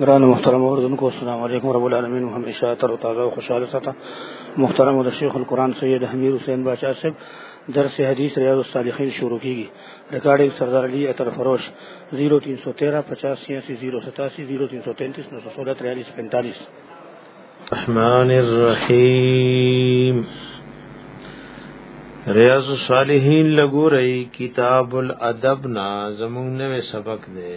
ګران محترم اوردونکو السلام علیکم رب العالمین مو همیشه تر او تازه او خوشاله ساته محترم د شیخ القرآن سید حمیر حسین باچا صاحب درس حدیث ریاض الصالحین شروع کیږي ریکارډینګ سردار علی اتر فروش 0313 50 86 087 0333 916 43 45 الرحمن الرحیم ریاض الصالحین لګورئ کتاب الادب نا زمونږ نوې سبق دی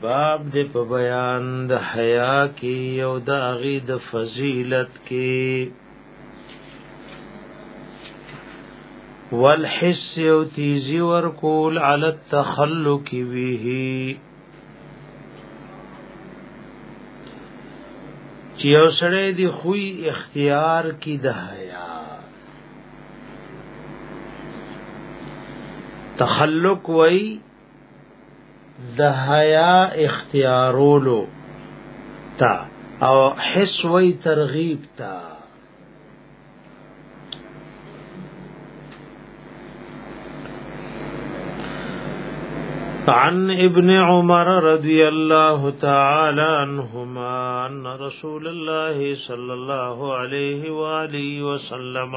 باب دې په بیان د حیا کې یو د اغي د فضیلت کې والحس یو تیزی ورکول علی التخلق به چې یو سړی دی خوې اختیار کی د حیا تخلق وای د حیا اختیارولو تا او حس وی ترغیب تا عن ابن عمر رضی الله تعالی عنهما ان رسول الله صلی الله علیه و آله وسلم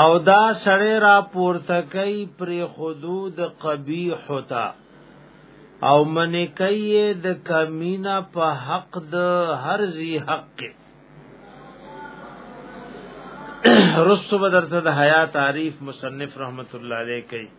او دا سړی را پورته کوي پر حدود قبیح تا او من کوي د کمینا په حق د هر زی حق کې رسو بدرته د حیا تعریف مصنف رحمت الله علیه کوي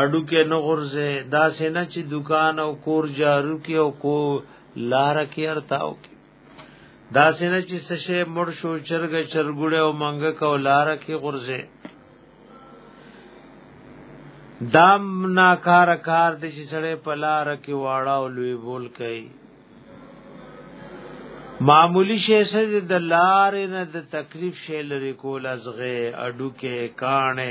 اډو کې نه غرزه دا سینه چې دکان او کور جارو کې او کو لار کې ارتاو کې دا سینه چې سشه مړ شو چرګ چرګړې او منګه کو لار کې غرزه دام ناکار کار د چې سړې په لار کې واړه او لوی بول کوي معمولی شی سره د لارې نه د تکلیف شی لري کول ازغه اډو کې کانه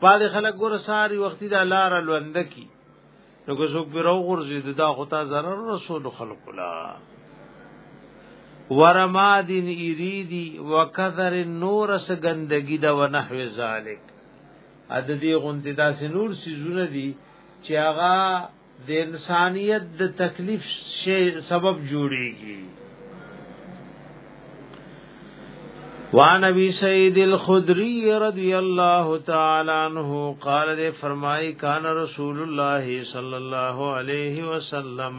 پاده خلک ګور ساری وختي دا لار لوند کی نو که څوک بیرو غورځي دا خو تا zarar رسول خلق لا ورمادین ایریدی وکذر نور اس گندگی دا ونحو ذالک ا د دې غونتی داسې نور سيزونه دي چې هغه د انسانیت د تکلیف شی سبب جوړیږي وان ابي سعيد الخدري رضي الله تعالى عنه قال دې فرمای کان رسول الله صلى الله عليه وسلم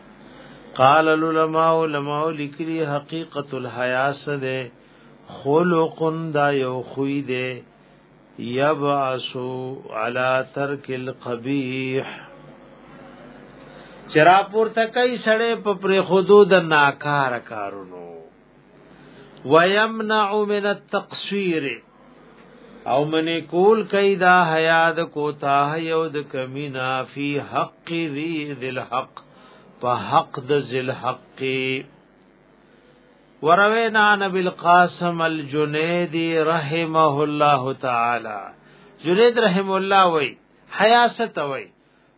قال العلماء علماء لکلی حقیقت الحیا سده خلق دا یو خوی ده یبعثو علی ترک القبیح چرا پورته کوي سړې په پر حدود ناکار کارونو ويمنع من التقصير او منی کول کئی دا حیا د کوتاه یو د کمینا فی حق ذی ذل حق په حق د ذل حق وروینا نبی القاسم الجنیدی رحمه الله تعالی جنید رحم الله وی حیا ستوی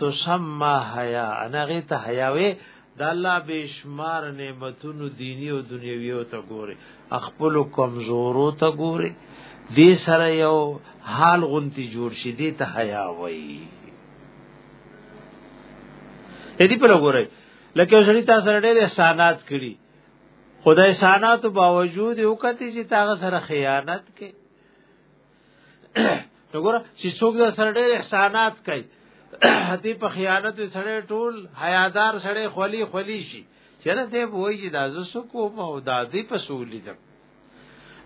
تسمى حیا انا غی ته حیا وی د الله بشمار نعمتونو دینی او دنیوی او ته ګوره خپل کمزورو ته ګوره دې سره یو حال غونتی جوړ شي دې ته حیا وای دې په لګورای لکه وسړی تاسو سره ډېر احسانات کړی خدای احسانات باوجود یو کتی چې تاسو سره خیانت کې وګوره چې څوک د سره ډېر احسانات کوي هتی په خیانت سره ټول حیادار سره خلی خلی شي چیرې ته وایي چې دا زسو کوم او دا دې په سولې ده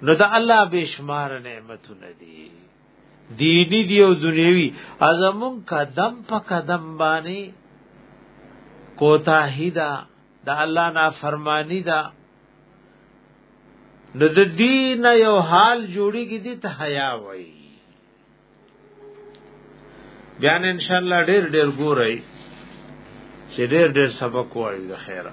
نو دا الله بشمار نعمتونه دي دینی دی او دنیوی ازمون قدم په قدم باندې کوتاهی دا د الله نافرمانی دا نو د دین یو حال جوړیږي دي ته حیا وای بیا ان شاء الله ډیر ډیر ګورئ چې ډیر ډیر سبق وایي د خیره